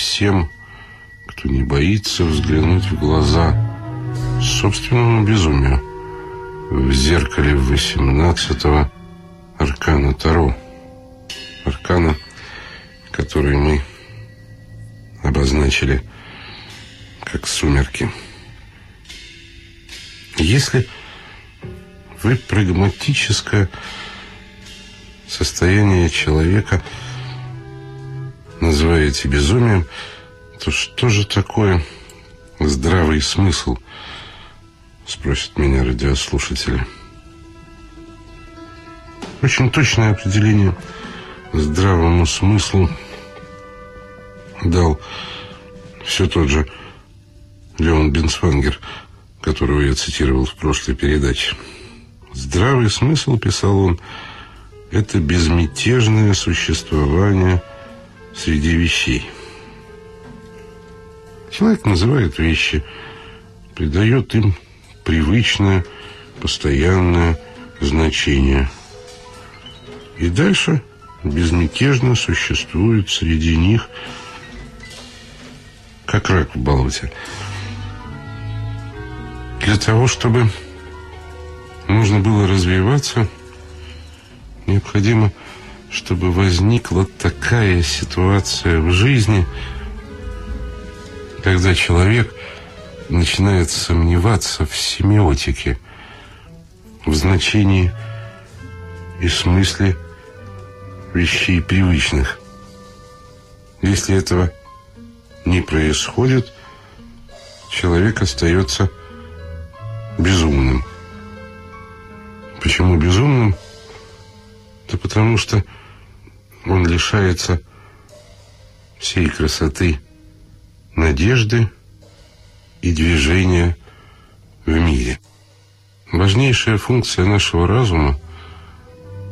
всем, кто не боится взглянуть в глаза собственному безумию в зеркале 18-го аркана Таро. Аркана, который мы обозначили как сумерки. Если вы прагматическое состояние человека называете безумием, то что же такое здравый смысл, спросят меня радиослушатели. Очень точное определение здравому смыслу дал все тот же Леон Бенсвангер, которого я цитировал в прошлой передаче. Здравый смысл, писал он, это безмятежное существование среди вещей. Человек называет вещи, придает им привычное, постоянное значение. И дальше безмятежно существует среди них, как рак в болоте. Для того, чтобы нужно было развиваться, необходимо, чтобы возникла такая ситуация в жизни, когда человек начинает сомневаться в семиотике, в значении и смысле вещей привычных. Если этого не происходит, человек остается безумным. Почему безумным? Да потому что он лишается всей красоты надежды и движения в мире. Важнейшая функция нашего разума,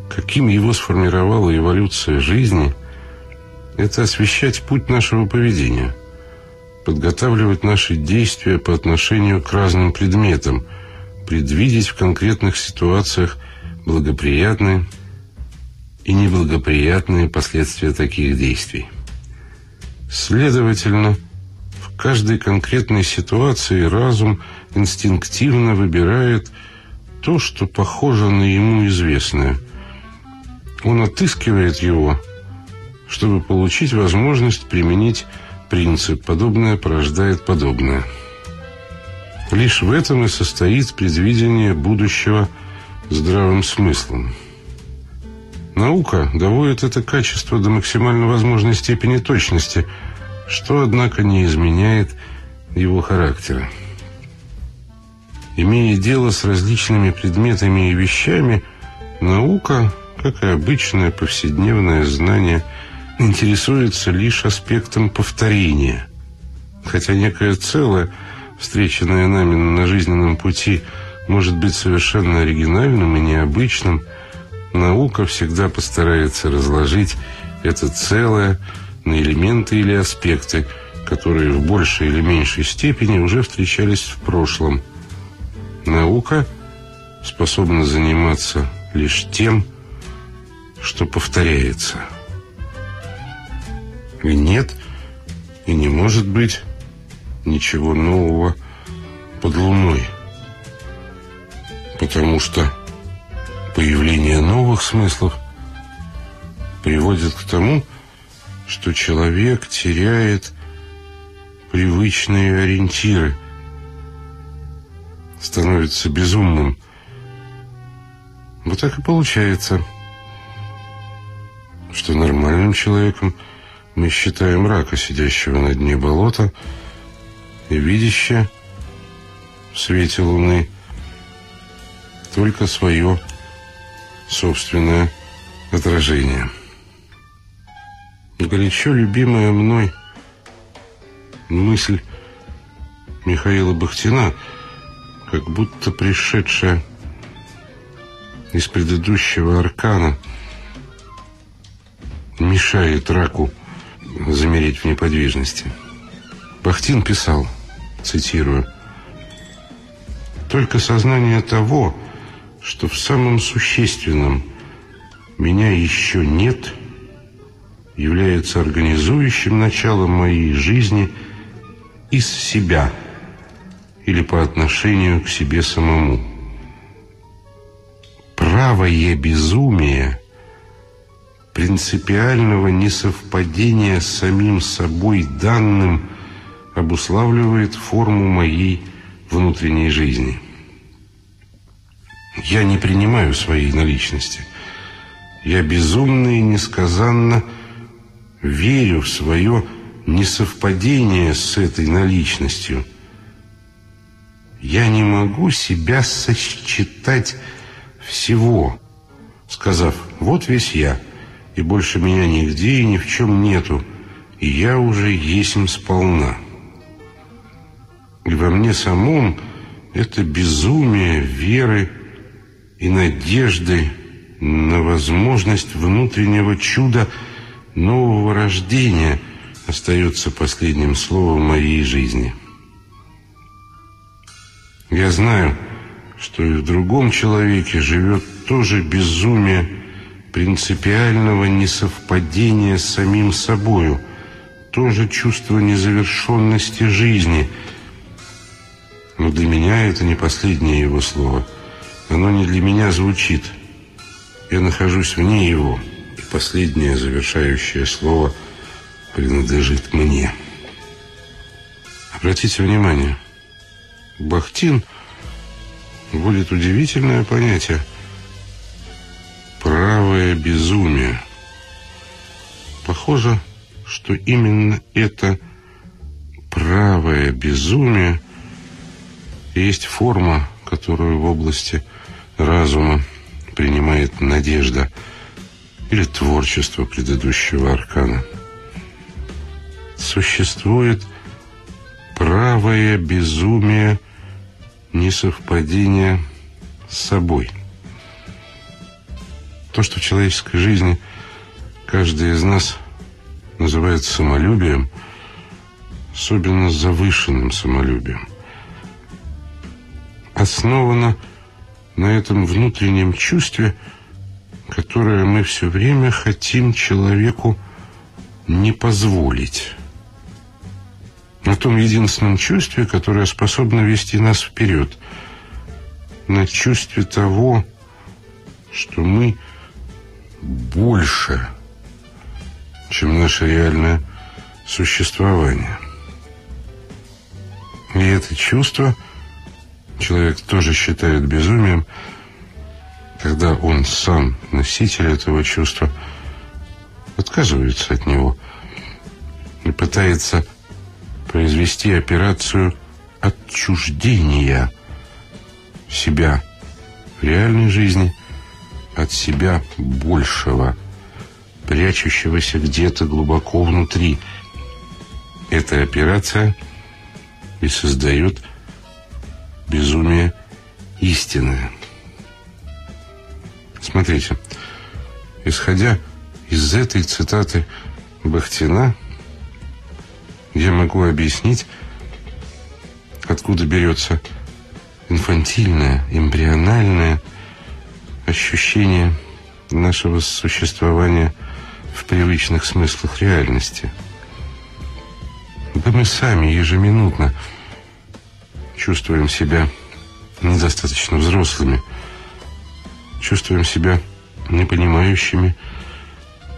каким его сформировала эволюция жизни, это освещать путь нашего поведения, подготавливать наши действия по отношению к разным предметам, предвидеть в конкретных ситуациях благоприятные и неблагоприятные последствия таких действий. Следовательно, в каждой конкретной ситуации разум инстинктивно выбирает то, что похоже на ему известное. Он отыскивает его, чтобы получить возможность применить принцип «подобное порождает подобное». Лишь в этом и состоит предвидение будущего здравым смыслом. Наука доводит это качество до максимально возможной степени точности, что, однако, не изменяет его характера. Имея дело с различными предметами и вещами, наука, как и обычное повседневное знание, интересуется лишь аспектом повторения. Хотя некое целое, встреченное нами на жизненном пути, может быть совершенно оригинальным и необычным – Наука всегда постарается разложить это целое на элементы или аспекты, которые в большей или меньшей степени уже встречались в прошлом. Наука способна заниматься лишь тем, что повторяется. И нет, и не может быть ничего нового под луной. Потому что Появление новых смыслов приводит к тому, что человек теряет привычные ориентиры, становится безумным. Вот так и получается, что нормальным человеком мы считаем рака, сидящего на дне болота, и видящего в свете луны только свое собственное отражение. Горячо любимая мной мысль Михаила Бахтина, как будто пришедшая из предыдущего аркана, мешает раку замереть в неподвижности. Бахтин писал, цитирую, «Только сознание того, что в самом существенном меня еще нет, является организующим началом моей жизни из себя или по отношению к себе самому. Правое безумие принципиального несовпадения с самим собой данным обуславливает форму моей внутренней жизни. Я не принимаю своей наличности. Я безумно и несказанно верю в свое несовпадение с этой наличностью. Я не могу себя сосчитать всего, сказав «вот весь я, и больше меня нигде и ни в чем нету, и я уже есмь сполна». И во мне самом это безумие веры и надежды на возможность внутреннего чуда – нового рождения остается последним словом моей жизни. Я знаю, что и в другом человеке живет тоже безумие принципиального несовпадения с самим собою, тоже чувство незавершенности жизни. Но для меня это не последнее его слово. Оно не для меня звучит. Я нахожусь вне его последнее завершающее слово принадлежит мне. Обратите внимание, Бахтин будет удивительное понятие правое безумие. Похоже, что именно это правое безумие есть форма, которую в области разума принимает надежда – или творчество предыдущего аркана. Существует правое безумие несовпадения с собой. То, что в человеческой жизни каждый из нас называет самолюбием, особенно завышенным самолюбием, основано на этом внутреннем чувстве – которое мы все время хотим человеку не позволить. На том единственном чувстве, которое способно вести нас вперед. На чувстве того, что мы больше, чем наше реальное существование. И это чувство человек тоже считает безумием – когда он сам, носитель этого чувства, отказывается от него и пытается произвести операцию отчуждения себя в реальной жизни от себя большего, прячущегося где-то глубоко внутри. Эта операция и создает безумие истинное. Смотрите, исходя из этой цитаты Бахтина, я могу объяснить, откуда берется инфантильное, эмбриональное ощущение нашего существования в привычных смыслах реальности. Да мы сами ежеминутно чувствуем себя недостаточно взрослыми, чувствуем себя непонимающими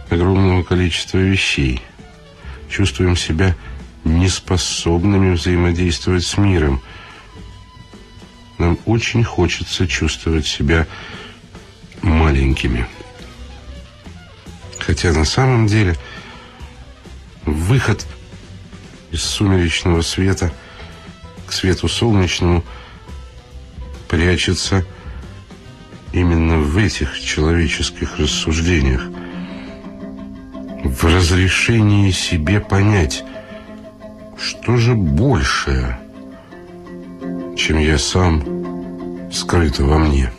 огромного количества вещей. Чувствуем себя неспособными взаимодействовать с миром. Нам очень хочется чувствовать себя маленькими. Хотя на самом деле выход из сумеречного света к свету солнечному прячется именно в этих человеческих рассуждениях, в разрешении себе понять, что же большее, чем я сам, скрыто во мне.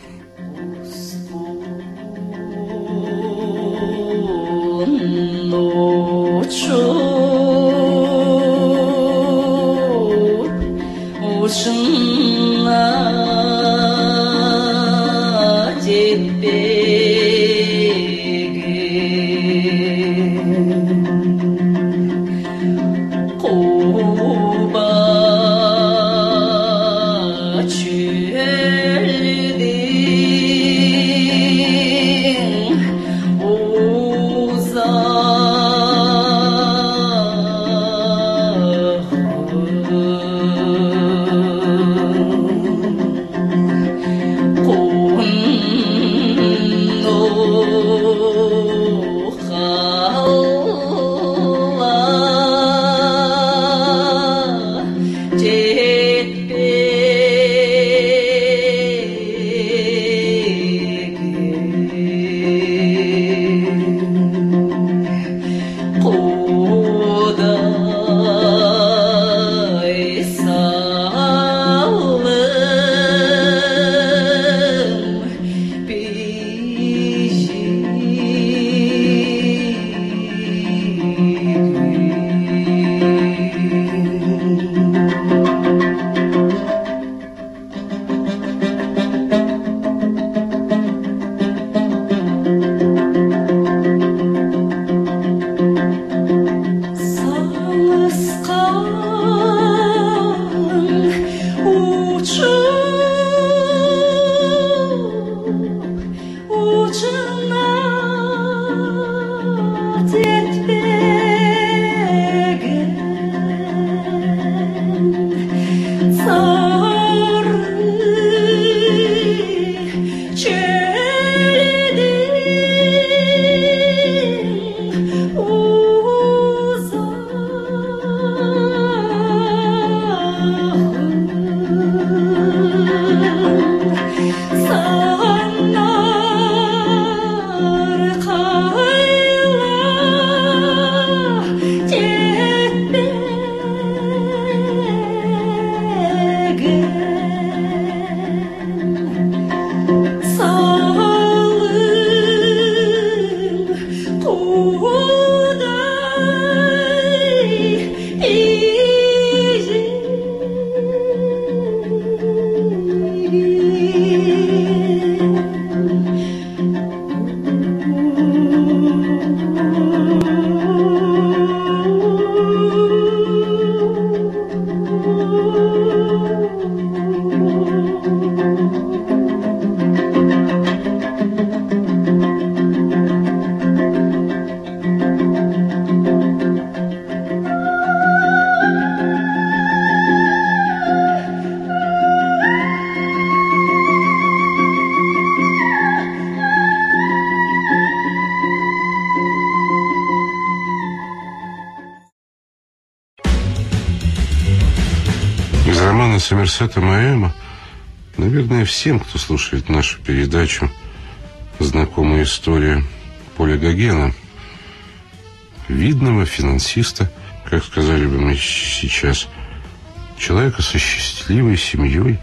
Маэма, наверное, всем, кто слушает нашу передачу, знакомая история Поля Гогена, видного финансиста, как сказали бы мы сейчас, человека со счастливой семьей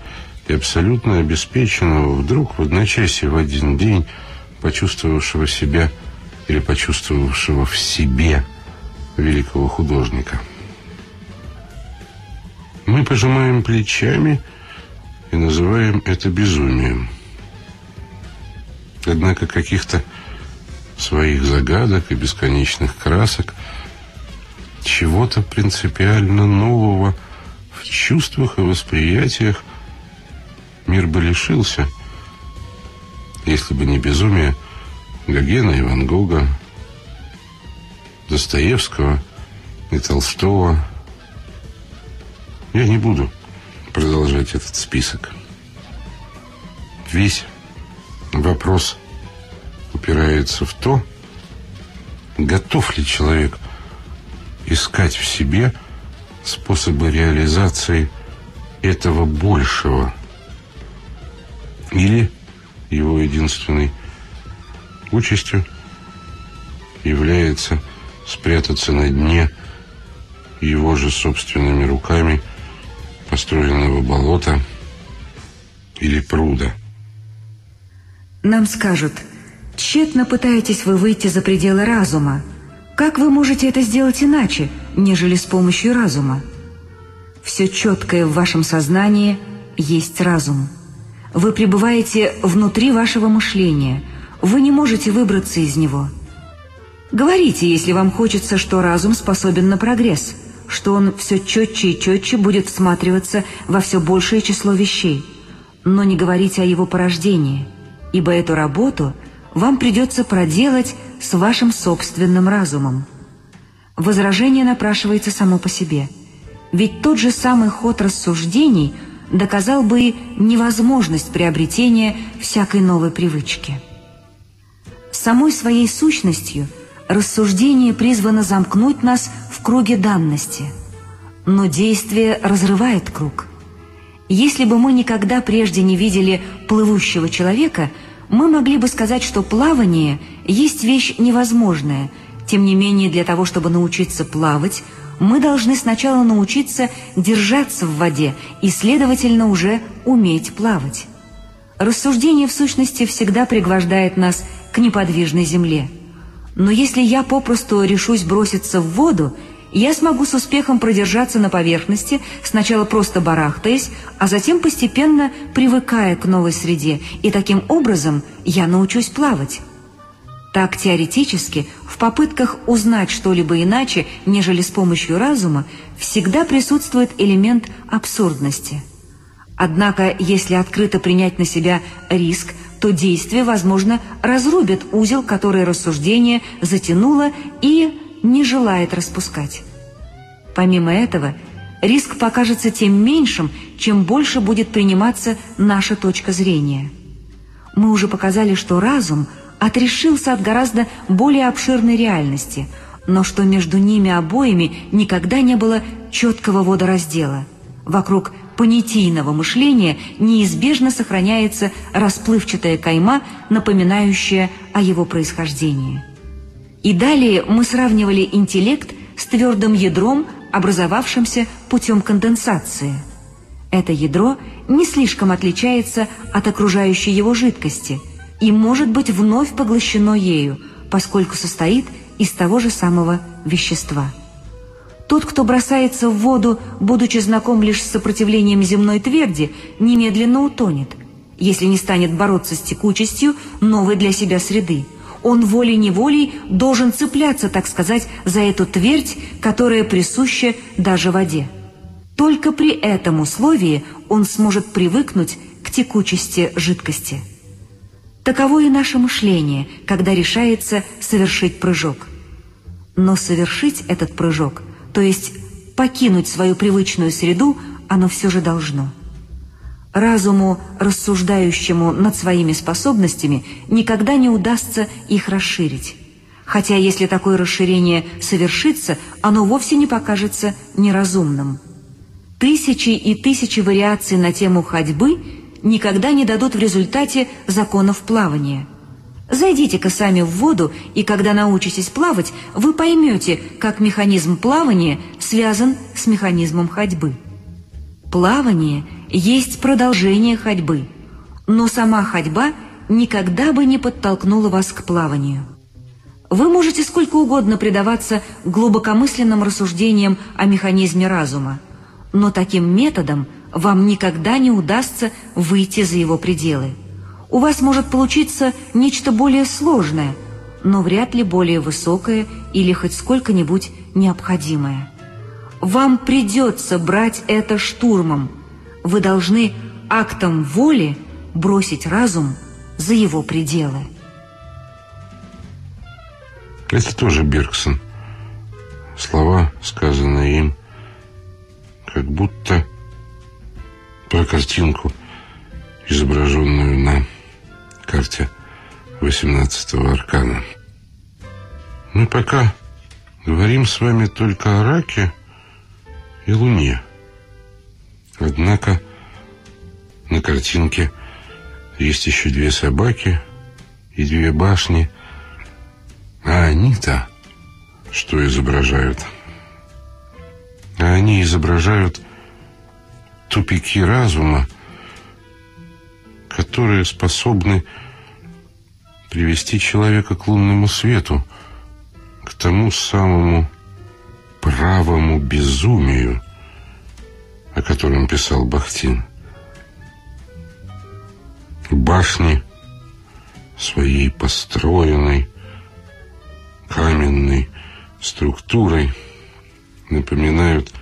и абсолютно обеспеченного, вдруг в одночасье в один день почувствовавшего себя или почувствовавшего в себе великого художника. Мы пожимаем плечами и называем это безумием. Однако каких-то своих загадок и бесконечных красок, чего-то принципиально нового в чувствах и восприятиях мир бы лишился, если бы не безумие Гогена и Ван Гога, Достоевского и Толстого, я не буду продолжать этот список. Весь вопрос упирается в то, готов ли человек искать в себе способы реализации этого большего. Или его единственной участью является спрятаться на дне его же собственными руками – построенного болота или пруда. Нам скажут, тщетно пытаетесь вы выйти за пределы разума. Как вы можете это сделать иначе, нежели с помощью разума? Все четкое в вашем сознании есть разум. Вы пребываете внутри вашего мышления. Вы не можете выбраться из него. Говорите, если вам хочется, что разум способен на прогресс – что он все четче и четче будет всматриваться во все большее число вещей. Но не говорите о его порождении, ибо эту работу вам придется проделать с вашим собственным разумом. Возражение напрашивается само по себе, ведь тот же самый ход рассуждений доказал бы невозможность приобретения всякой новой привычки. Самой своей сущностью – рассуждение призвано замкнуть нас в круге данности. но действие разрывает круг. Если бы мы никогда прежде не видели плывущего человека, мы могли бы сказать, что плавание есть вещь невозможная. Тем не менее, для того, чтобы научиться плавать, мы должны сначала научиться держаться в воде и, следовательно, уже уметь плавать. Рассуждение, в сущности, всегда пригвождает нас к неподвижной земле. Но если я попросту решусь броситься в воду, я смогу с успехом продержаться на поверхности, сначала просто барахтаясь, а затем постепенно привыкая к новой среде, и таким образом я научусь плавать. Так теоретически, в попытках узнать что-либо иначе, нежели с помощью разума, всегда присутствует элемент абсурдности. Однако, если открыто принять на себя риск, то действие, возможно, разрубит узел, который рассуждение затянуло и не желает распускать. Помимо этого, риск покажется тем меньшим, чем больше будет приниматься наша точка зрения. Мы уже показали, что разум отрешился от гораздо более обширной реальности, но что между ними обоими никогда не было четкого водораздела. Вокруг понятийного мышления неизбежно сохраняется расплывчатая кайма, напоминающая о его происхождении. И далее мы сравнивали интеллект с твердым ядром, образовавшимся путем конденсации. Это ядро не слишком отличается от окружающей его жидкости и может быть вновь поглощено ею, поскольку состоит из того же самого вещества. Тот, кто бросается в воду, будучи знаком лишь с сопротивлением земной тверди, немедленно утонет, если не станет бороться с текучестью новой для себя среды – он волей-неволей должен цепляться, так сказать, за эту твердь, которая присуща даже воде. Только при этом условии он сможет привыкнуть к текучести жидкости. Таково и наше мышление, когда решается совершить прыжок. Но совершить этот прыжок, то есть покинуть свою привычную среду, оно все же должно – Разуму, рассуждающему над своими способностями, никогда не удастся их расширить. Хотя если такое расширение совершится, оно вовсе не покажется неразумным. Тысячи и тысячи вариаций на тему ходьбы никогда не дадут в результате законов плавания. Зайдите-ка сами в воду, и когда научитесь плавать, вы поймете, как механизм плавания связан с механизмом ходьбы. Плавание есть продолжение ходьбы, но сама ходьба никогда бы не подтолкнула вас к плаванию. Вы можете сколько угодно предаваться глубокомысленным рассуждениям о механизме разума, но таким методом вам никогда не удастся выйти за его пределы. У вас может получиться нечто более сложное, но вряд ли более высокое или хоть сколько-нибудь необходимое. Вам придется брать это штурмом. Вы должны актом воли бросить разум за его пределы. Это тоже Бергсон. Слова, сказанные им, как будто про картинку, изображенную на карте 18-го аркана. Мы пока говорим с вами только о раке, и Луне. Однако на картинке есть еще две собаки и две башни, а они-то что изображают? А они изображают тупики разума, которые способны привести человека к лунному свету, к тому самому правому безумию, о котором писал Бахтин. Башни своей построенной каменной структурой напоминают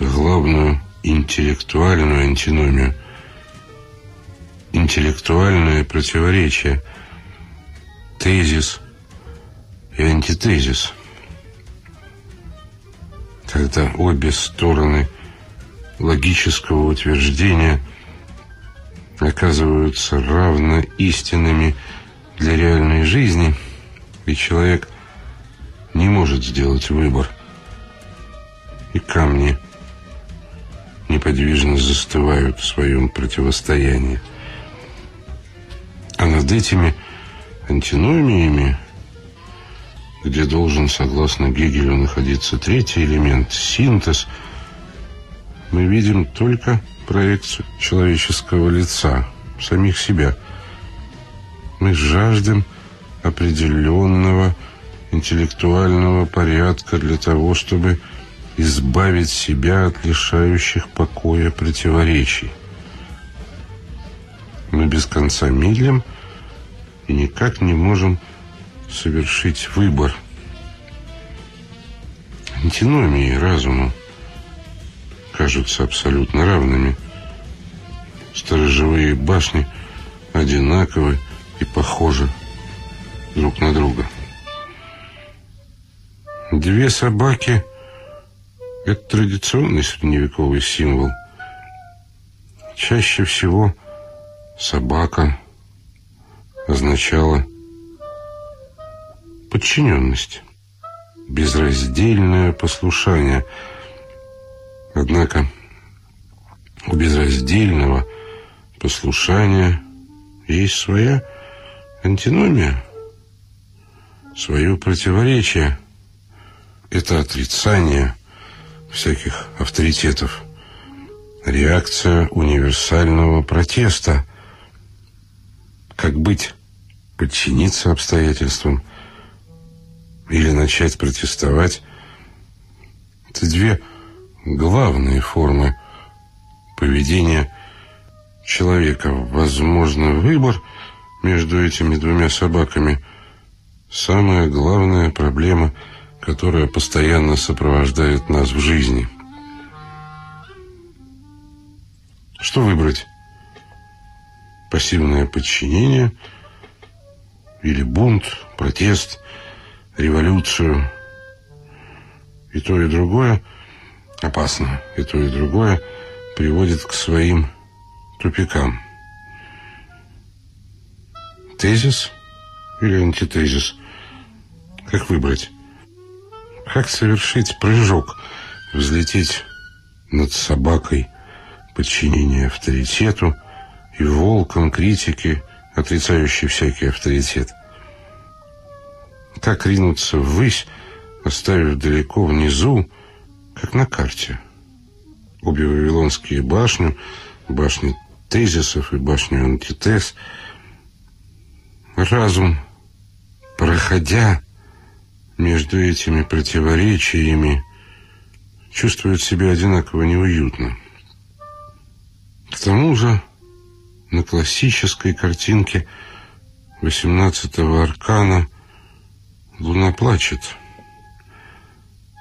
главную интеллектуальную антиномию, интеллектуальное противоречие, тезис и антитезис – когда обе стороны логического утверждения оказываются равно истинными для реальной жизни, и человек не может сделать выбор. и камни неподвижно застывают в своем противостоянии. А над этими антиномиями, где должен, согласно Гегелю, находиться третий элемент – синтез, мы видим только проекцию человеческого лица, самих себя. Мы жаждем определенного интеллектуального порядка для того, чтобы избавить себя от лишающих покоя противоречий. Мы без конца медлим и никак не можем совершить выбор. Антиномии разуму кажутся абсолютно равными. Сторожевые башни одинаковы и похожи друг на друга. Две собаки – это традиционный средневековый символ. Чаще всего собака означала подчиненность, безраздельное послушание. Однако у безраздельного послушания есть своя антиномия, свое противоречие – это отрицание всяких авторитетов, реакция универсального протеста. Как быть? Подчиниться обстоятельствам или начать протестовать? Это две главные формы поведения человека. Возможно, выбор между этими двумя собаками – самая главная проблема – которая постоянно сопровождает нас в жизни. Что выбрать? Пассивное подчинение или бунт, протест, революцию? И то, и другое опасно, и то, и другое приводит к своим тупикам. Тезис или антитезис? Как выбрать? Как совершить прыжок, взлететь над собакой, подчинение авторитету и волком критики, отрицающей всякий авторитет? Как ринуться ввысь, оставив далеко внизу, как на карте? Обе вавилонские башни, башни тезисов и башню антитез. Разум, проходя между этими противоречиями чувствует себя одинаково неуютно. К тому же на классической картинке восемнадцатого аркана луна плачет.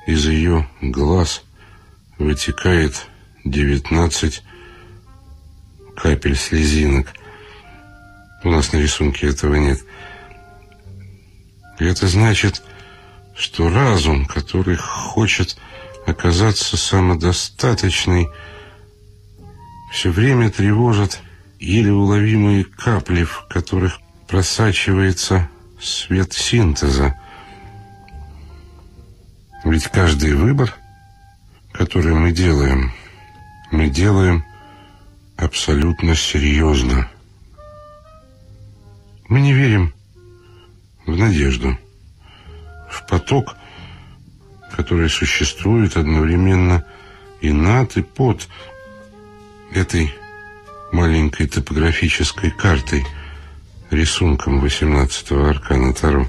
Из ее глаз вытекает девятнадцать капель слезинок. У нас на рисунке этого нет. Это значит, что разум, который хочет оказаться самодостаточной, все время тревожит еле уловимые капли, в которых просачивается свет синтеза. Ведь каждый выбор, который мы делаем, мы делаем абсолютно серьезно. Мы не верим в надежду в поток, который существует одновременно и над, и под этой маленькой топографической картой, рисунком 18-го аркана Таро.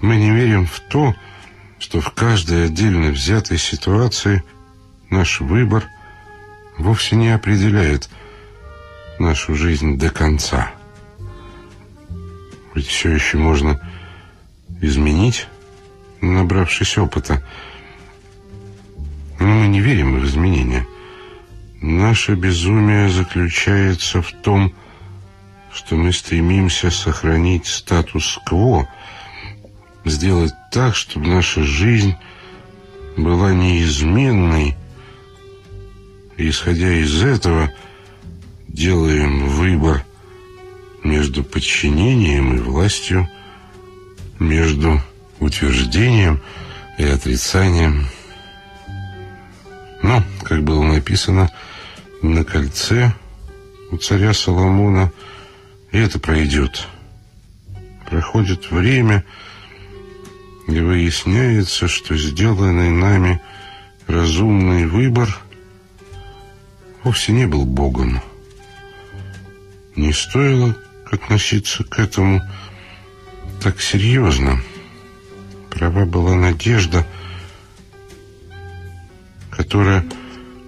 Мы не верим в то, что в каждой отдельно взятой ситуации наш выбор вовсе не определяет нашу жизнь до конца. Ведь все еще можно изменить, набравшись опыта. Но мы не верим в изменения. Наше безумие заключается в том, что мы стремимся сохранить статус-кво, сделать так, чтобы наша жизнь была неизменной. И, исходя из этого, делаем выбор между подчинением и властью – между утверждением и отрицанием, как было написано на кольце у царя Соломона, и это пройдет. Проходит время, и выясняется, что сделанный нами разумный выбор вовсе не был Богом. Не стоило относиться к этому так серьезно. Права была надежда, которая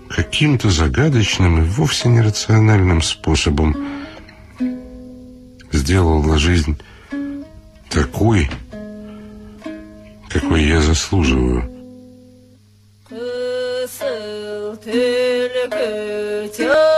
каким-то загадочным и вовсе нерациональным способом сделала жизнь такой, какой я заслуживаю. Всезнайство,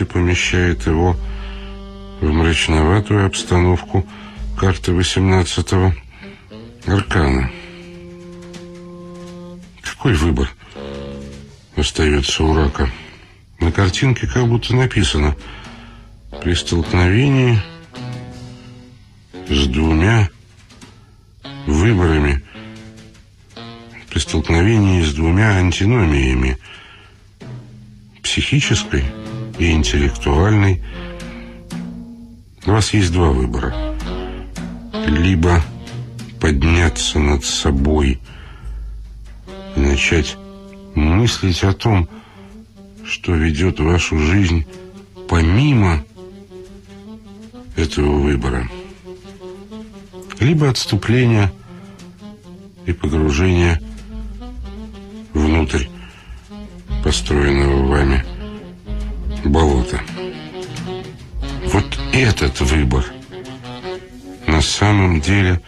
полностью помещает его в мрачноватую обстановку карты 18-го аркана. Какой выбор остается у рака? На картинке как будто написано «При столкновении с двумя выборами при столкновении с двумя антиномиями психической и интеллектуальной у вас есть два выбора. Либо подняться над собой и начать мыслить о том, что ведет вашу жизнь помимо этого выбора. Либо отступление и погружение внутрь построенного вами болота. Вот этот выбор на самом деле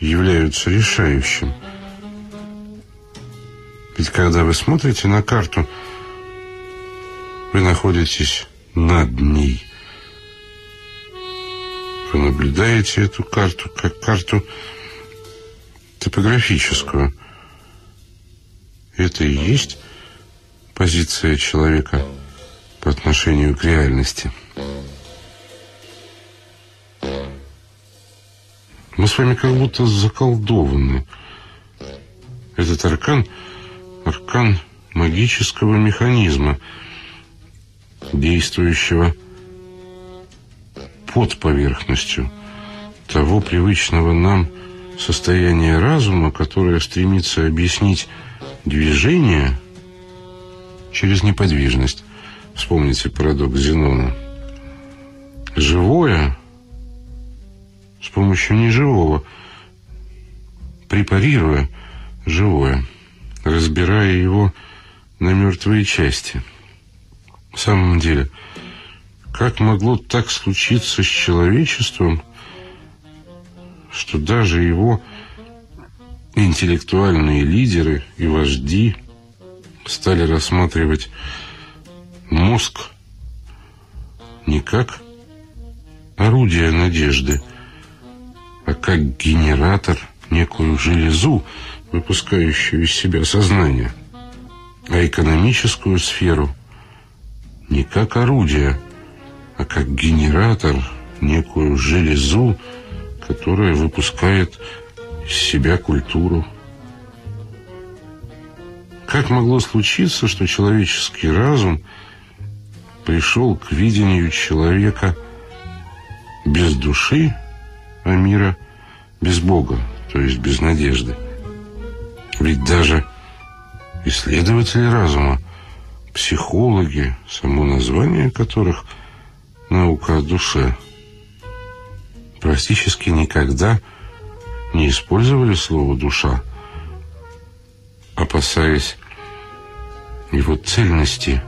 является решающим. Ведь когда вы смотрите на карту, вы находитесь над ней. Вы наблюдаете эту карту как карту топографическую. Это и есть позиция человека по отношению к реальности. Мы с вами как будто заколдованы. Этот аркан – аркан магического механизма, действующего под поверхностью того привычного нам состояния разума, которое стремится объяснить движение через неподвижность. Вспомните парадокс Зенона. Живое с помощью неживого, препарируя живое, разбирая его на мертвые части. В самом деле, как могло так случиться с человечеством, что даже его интеллектуальные лидеры и вожди стали рассматривать мозг не как орудие надежды, а как генератор, некую железу, выпускающую из себя сознание, а экономическую сферу не как орудие, а как генератор, некую железу, которая выпускает из себя культуру. Как могло случиться, что человеческий разум пришел к видению человека без души, а мира без Бога, то есть без надежды? Ведь даже исследователи разума, психологи, само название которых «наука о душе», практически никогда не использовали слово «душа», опасаясь его цельности,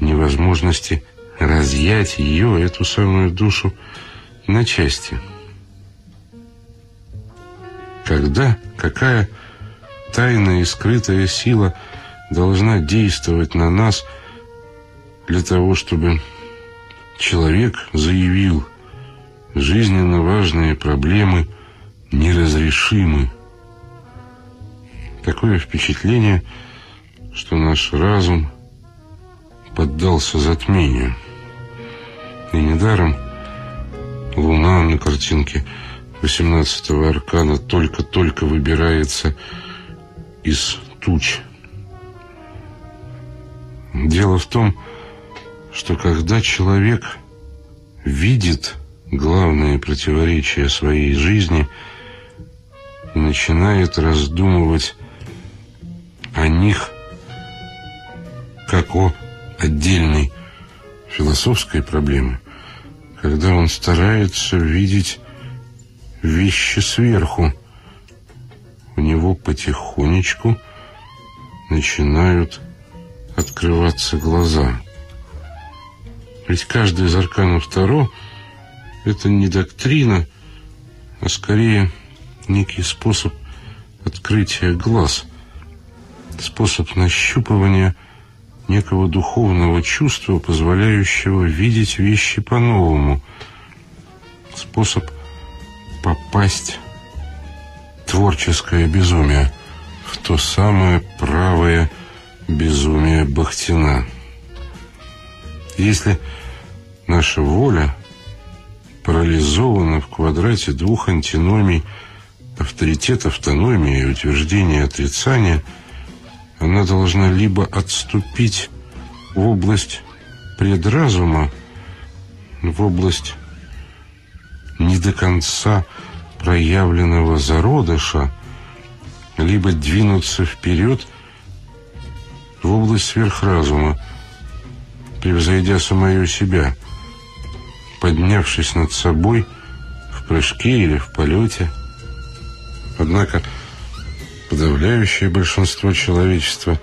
невозможности разъять ее, эту самую душу, на части. Когда, какая тайная и скрытая сила должна действовать на нас для того, чтобы человек заявил – жизненно важные проблемы неразрешимы. Такое впечатление, что наш разум поддался затмению. И недаром луна на картинке 18-го аркана только-только выбирается из туч. Дело в том, что когда человек видит главные противоречия своей жизни и начинает раздумывать о них как о отдельной философской проблеме, когда он старается видеть вещи сверху, у него потихонечку начинают открываться глаза. Ведь каждый из арканов Таро — это не доктрина, а скорее некий способ открытия глаз, способ нащупывания некого духовного чувства, позволяющего видеть вещи по-новому, способ попасть творческое безумие, в то самое правое безумие Бахтина. Если наша воля парализована в квадрате двух антиномий авторитет, автономия и утверждение отрицания, она должна либо отступить в область предразума, в область не до конца проявленного зародыша, либо двинуться вперед в область сверхразума, превзойдя самое себя – поднявшись над собой в прыжке или в полете. Однако подавляющее большинство человечества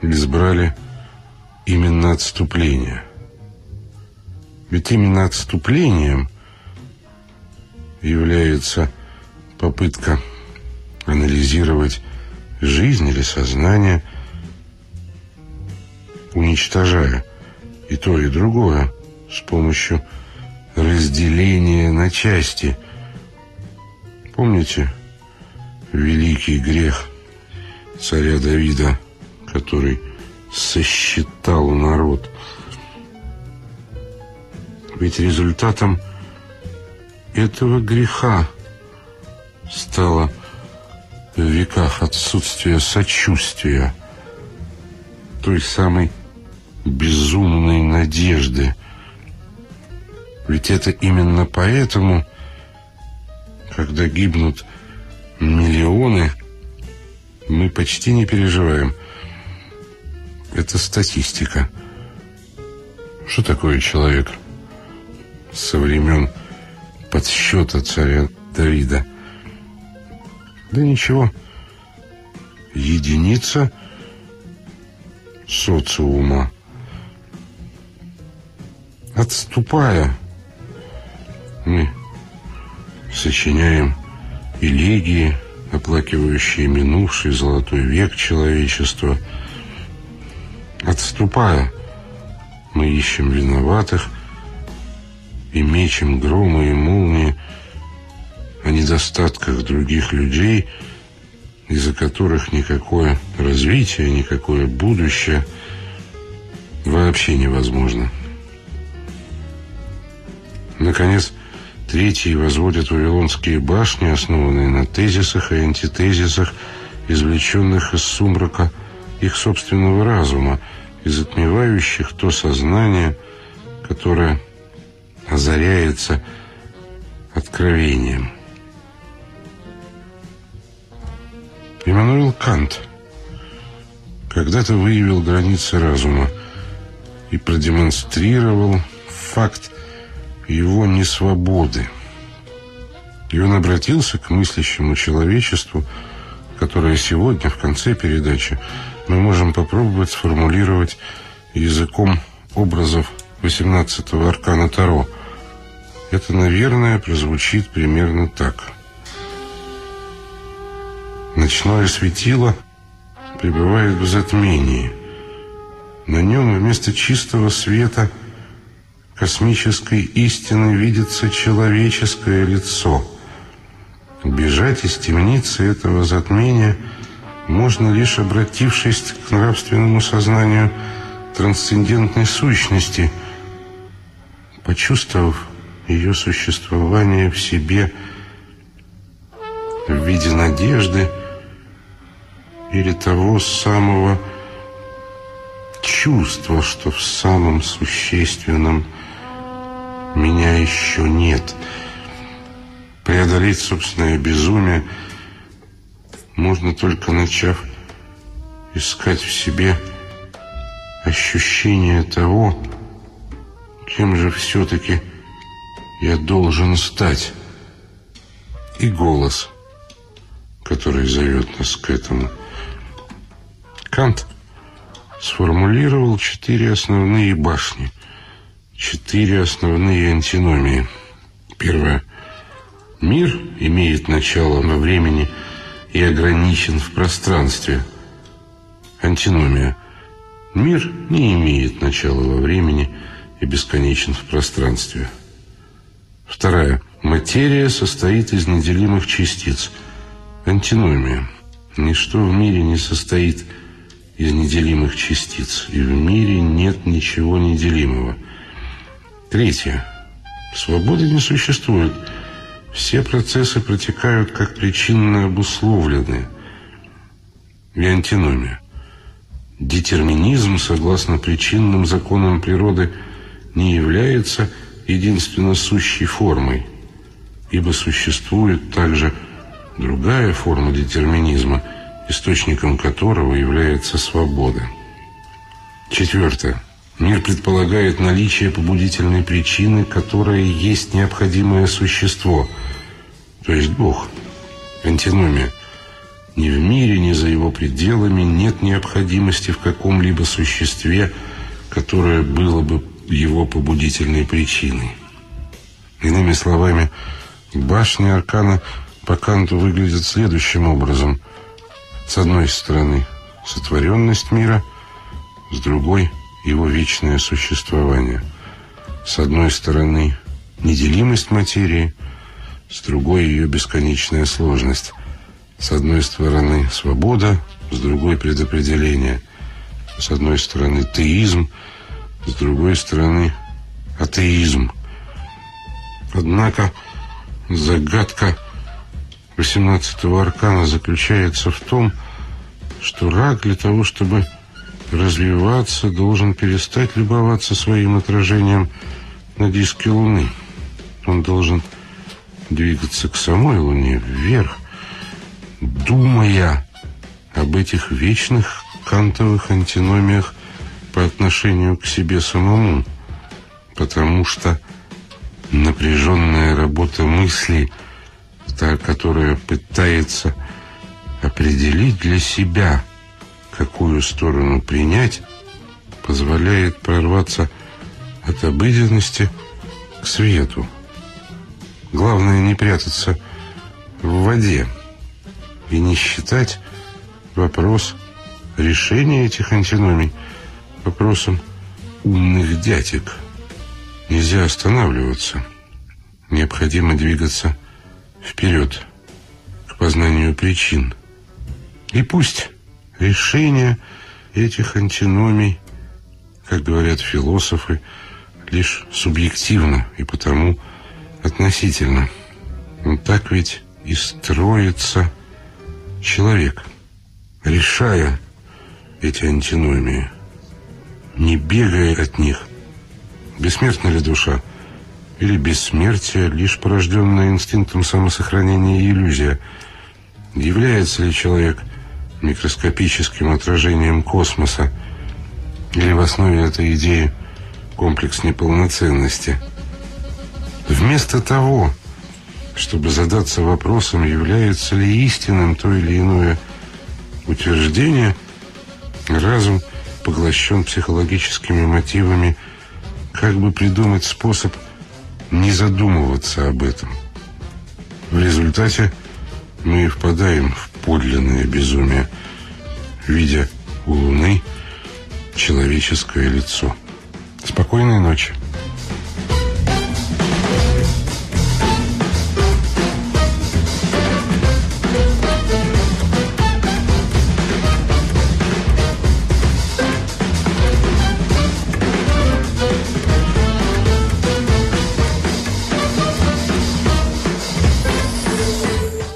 избрали именно отступление. Ведь именно отступлением является попытка анализировать жизнь или сознание, уничтожая и то, и другое с помощью разделения на части. Помните великий грех царя Давида, который сосчитал народ? Ведь результатом этого греха стало в веках отсутствие сочувствия, той самой безумной надежды, Ведь это именно поэтому, когда гибнут миллионы, мы почти не переживаем. Это статистика. Что такое человек со времен подсчета царя Давида? Да ничего. Единица социума. Отступая, мы сочиняем элегии, оплакивающие минувший золотой век человечества. Отступая, мы ищем виноватых и мечем громы и молнии о недостатках других людей, из-за которых никакое развитие, никакое будущее вообще невозможно. Наконец, третий возводят вавилонские башни, основанные на тезисах и антитезисах, извлеченных из сумрака их собственного разума и затмевающих то сознание, которое озаряется откровением. Иммануил Кант когда-то выявил границы разума и продемонстрировал факт его несвободы. И он обратился к мыслящему человечеству, которое сегодня, в конце передачи, мы можем попробовать сформулировать языком образов 18-го аркана Таро. Это, наверное, прозвучит примерно так. Ночное светило пребывает в затмении. На нем вместо чистого света – космической истины видится человеческое лицо. Бежать из темницы этого затмения можно лишь обратившись к нравственному сознанию трансцендентной сущности, почувствовав ее существование в себе в виде надежды или того самого чувства, что в самом существенном – меня еще нет. Преодолеть собственное безумие можно только начав искать в себе ощущение того, кем же все-таки я должен стать. И голос, который зовет нас к этому. Кант сформулировал четыре основные башни – четыре основные антиномии. Первое. Мир имеет начало во времени и ограничен в пространстве. Антиномия. Мир не имеет начала во времени и бесконечен в пространстве. Вторая. Материя состоит из неделимых частиц. Антиномия. Ничто в мире не состоит из неделимых частиц, и в мире нет ничего неделимого – Третье. Свободы не существует. Все процессы протекают как причинно обусловленные. И антиномия. Детерминизм, согласно причинным законам природы, не является единственно сущей формой, ибо существует также другая форма детерминизма, источником которого является свобода. Четвертое. Мир предполагает наличие побудительной причины, которая есть необходимое существо, то есть Бог. Антиномия. Ни в мире, ни за его пределами нет необходимости в каком-либо существе, которое было бы его побудительной причиной. Иными словами, башни Аркана по Канту выглядят следующим образом. С одной стороны, сотворенность мира, с другой – его вечное существование. С одной стороны, неделимость материи, с другой ее бесконечная сложность. С одной стороны, свобода, с другой предопределение. С одной стороны, теизм, с другой стороны, атеизм. Однако загадка 18-го аркана заключается в том, что рак для того, чтобы развиваться, должен перестать любоваться своим отражением на диске Луны. Он должен двигаться к самой Луне, вверх, думая об этих вечных кантовых антиномиях по отношению к себе самому, потому что напряженная работа мысли, та, которая пытается определить для себя, какую сторону принять, позволяет прорваться от обыденности к свету. Главное не прятаться в воде и не считать вопрос решения этих антиномий вопросом умных дядек. Нельзя останавливаться. Необходимо двигаться вперед, к познанию причин. И пусть решение этих антиномий, как говорят философы, лишь субъективно и потому относительно. Но так ведь и строится человек, решая эти антиномии, не бегая от них. Бессмертна ли душа? Или бессмертие, лишь порожденное инстинктом самосохранения и иллюзия? Является ли человек микроскопическим отражением космоса? Или в основе этой идеи комплекс неполноценности? Вместо того, чтобы задаться вопросом, является ли истинным то или иное утверждение, разум поглощен психологическими мотивами, как бы придумать способ не задумываться об этом. В результате мы впадаем в подлинное безумие, видя у Луны человеческое лицо. Спокойной ночи.